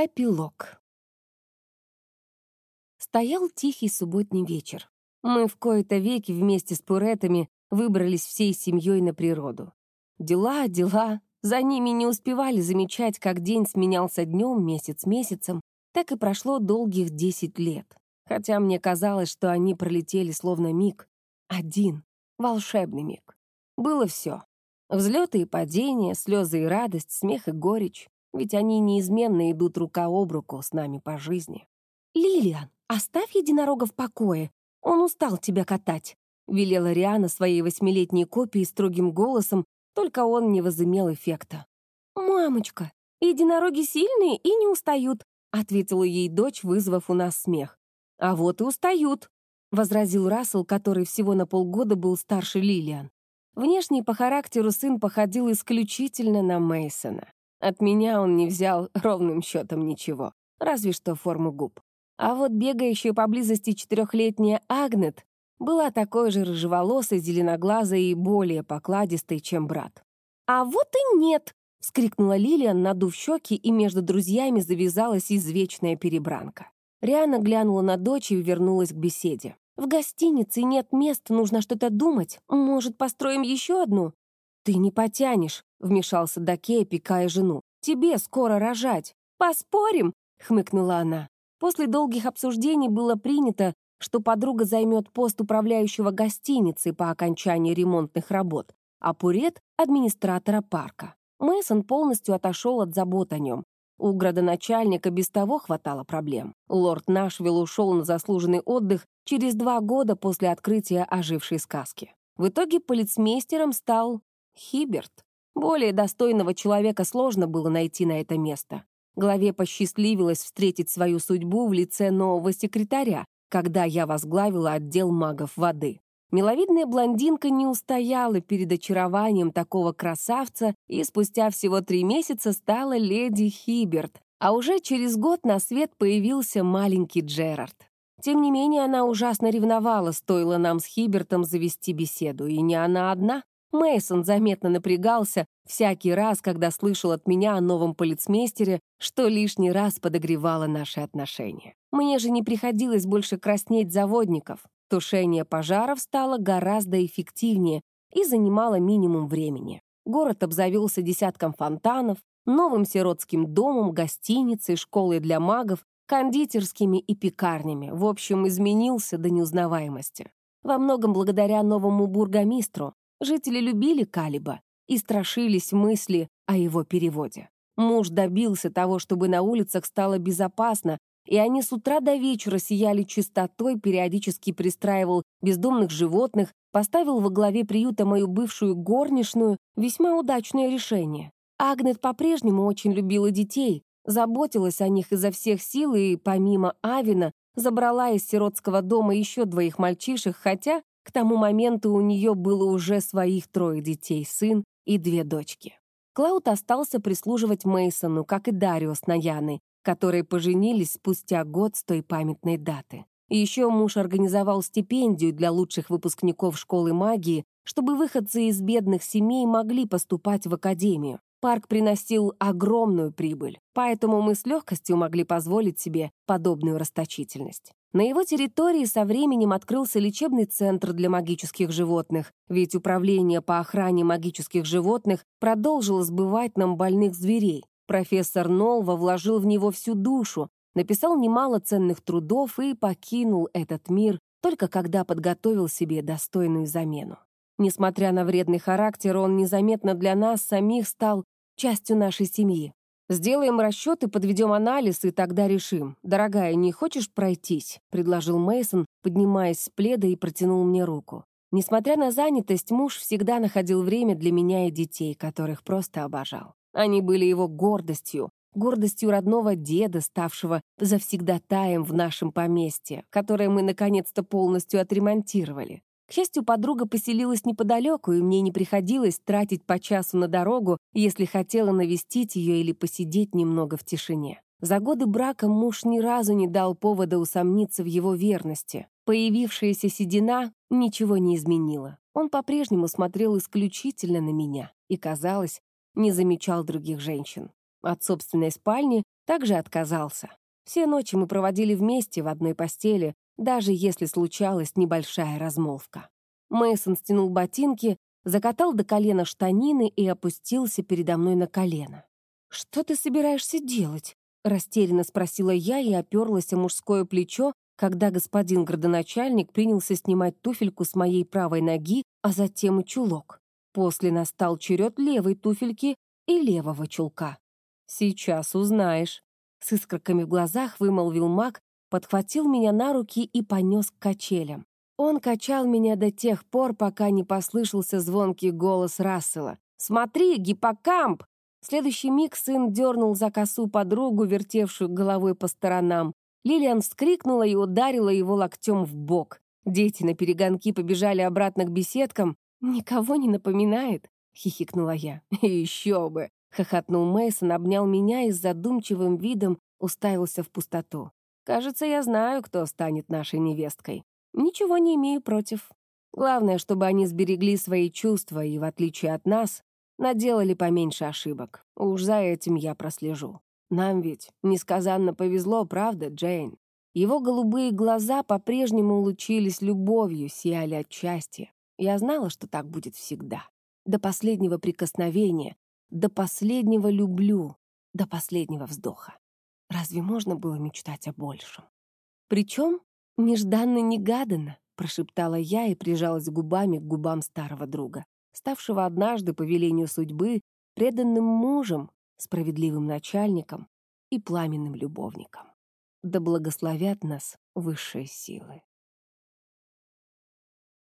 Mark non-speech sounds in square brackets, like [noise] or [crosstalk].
Эпилог. Стоял тихий субботний вечер. Мы в кои-то веки вместе с пуретами выбрались всей семьей на природу. Дела, дела. За ними не успевали замечать, как день сменялся днем, месяц месяцем. Так и прошло долгих десять лет. Хотя мне казалось, что они пролетели словно миг. Один. Волшебный миг. Было все. Взлеты и падения, слезы и радость, смех и горечь ведь они неизменно идут рука об руку с нами по жизни. «Лилиан, оставь единорога в покое, он устал тебя катать», велела Риана своей восьмилетней копии строгим голосом, только он не возымел эффекта. «Мамочка, единороги сильные и не устают», ответила ей дочь, вызвав у нас смех. «А вот и устают», — возразил Рассел, который всего на полгода был старше Лилиан. Внешне по характеру сын походил исключительно на Мейсона. От меня он не взял ровным счетом ничего, разве что форму губ. А вот бегающая поблизости четырехлетняя Агнет была такой же рыжеволосой, зеленоглазой и более покладистой, чем брат. «А вот и нет!» — вскрикнула Лилиан, надув щеки, и между друзьями завязалась извечная перебранка. Риана глянула на дочь и вернулась к беседе. «В гостинице нет мест, нужно что-то думать. Может, построим еще одну?» «Ты не потянешь», — вмешался Дакея, пикая жену. «Тебе скоро рожать». «Поспорим?» — хмыкнула она. После долгих обсуждений было принято, что подруга займет пост управляющего гостиницы по окончании ремонтных работ, а Пурет — администратора парка. Мэйсон полностью отошел от забот о нем. У градоначальника без того хватало проблем. Лорд Нашвилл ушел на заслуженный отдых через два года после открытия ожившей сказки. В итоге полицмейстером стал Хиберт. Более достойного человека сложно было найти на это место. Главе посчастливилось встретить свою судьбу в лице нового секретаря, когда я возглавила отдел магов воды. Миловидная блондинка не устояла перед очарованием такого красавца и спустя всего три месяца стала леди Хиберт, а уже через год на свет появился маленький Джерард. Тем не менее, она ужасно ревновала, стоило нам с Хибертом завести беседу, и не она одна. Мейсон заметно напрягался всякий раз, когда слышал от меня о новом полицмейстере, что лишний раз подогревало наши отношения. Мне же не приходилось больше краснеть заводников. Тушение пожаров стало гораздо эффективнее и занимало минимум времени. Город обзавелся десятком фонтанов, новым сиротским домом, гостиницей, школой для магов, кондитерскими и пекарнями. В общем, изменился до неузнаваемости. Во многом благодаря новому бургомистру, Жители любили Калиба и страшились мысли о его переводе. Муж добился того, чтобы на улицах стало безопасно, и они с утра до вечера сияли чистотой, периодически пристраивал бездомных животных, поставил во главе приюта мою бывшую горничную, весьма удачное решение. Агнет по-прежнему очень любила детей, заботилась о них изо всех сил и, помимо Авина, забрала из сиротского дома еще двоих мальчишек, хотя к тому моменту у нее было уже своих трое детей, сын и две дочки. Клауд остался прислуживать Мейсону, как и Дарио с Наяной, которые поженились спустя год с той памятной даты. Еще муж организовал стипендию для лучших выпускников школы магии, чтобы выходцы из бедных семей могли поступать в академию. Парк приносил огромную прибыль, поэтому мы с легкостью могли позволить себе подобную расточительность. На его территории со временем открылся лечебный центр для магических животных, ведь управление по охране магических животных продолжило сбывать нам больных зверей. Профессор Нолва вложил в него всю душу, написал немало ценных трудов и покинул этот мир только когда подготовил себе достойную замену. Несмотря на вредный характер, он незаметно для нас самих стал частью нашей семьи. «Сделаем расчет и подведем анализ, и тогда решим. Дорогая, не хочешь пройтись?» — предложил Мейсон, поднимаясь с пледа и протянул мне руку. Несмотря на занятость, муж всегда находил время для меня и детей, которых просто обожал. Они были его гордостью, гордостью родного деда, ставшего завсегдатаем в нашем поместье, которое мы наконец-то полностью отремонтировали. К счастью, подруга поселилась неподалеку, и мне не приходилось тратить по часу на дорогу, если хотела навестить ее или посидеть немного в тишине. За годы брака муж ни разу не дал повода усомниться в его верности. Появившаяся седина ничего не изменила. Он по-прежнему смотрел исключительно на меня и, казалось, не замечал других женщин. От собственной спальни также отказался. Все ночи мы проводили вместе в одной постели, даже если случалась небольшая размолвка. Мейсон стянул ботинки, закатал до колена штанины и опустился передо мной на колено. «Что ты собираешься делать?» — растерянно спросила я и оперлась о мужское плечо, когда господин градоначальник принялся снимать туфельку с моей правой ноги, а затем и чулок. После настал черед левой туфельки и левого чулка. «Сейчас узнаешь», — с искорками в глазах вымолвил маг, подхватил меня на руки и понес к качелям. Он качал меня до тех пор, пока не послышался звонкий голос Рассела. «Смотри, гиппокамп!» В следующий миг сын дернул за косу подругу, вертевшую головой по сторонам. Лилиан вскрикнула и ударила его локтем в бок. Дети на перегонки побежали обратно к беседкам. «Никого не напоминает?» — хихикнула я. [laughs] «Еще бы!» — хохотнул Мейсон, обнял меня и с задумчивым видом уставился в пустоту. «Кажется, я знаю, кто станет нашей невесткой. Ничего не имею против. Главное, чтобы они сберегли свои чувства и, в отличие от нас, наделали поменьше ошибок. Уж за этим я прослежу. Нам ведь несказанно повезло, правда, Джейн? Его голубые глаза по-прежнему лучились любовью, сияли от счастья. Я знала, что так будет всегда. До последнего прикосновения, до последнего люблю, до последнего вздоха. Разве можно было мечтать о большем? Причем нежданно-негаданно, прошептала я и прижалась губами к губам старого друга, ставшего однажды по велению судьбы преданным мужем, справедливым начальником и пламенным любовником. Да благословят нас высшие силы.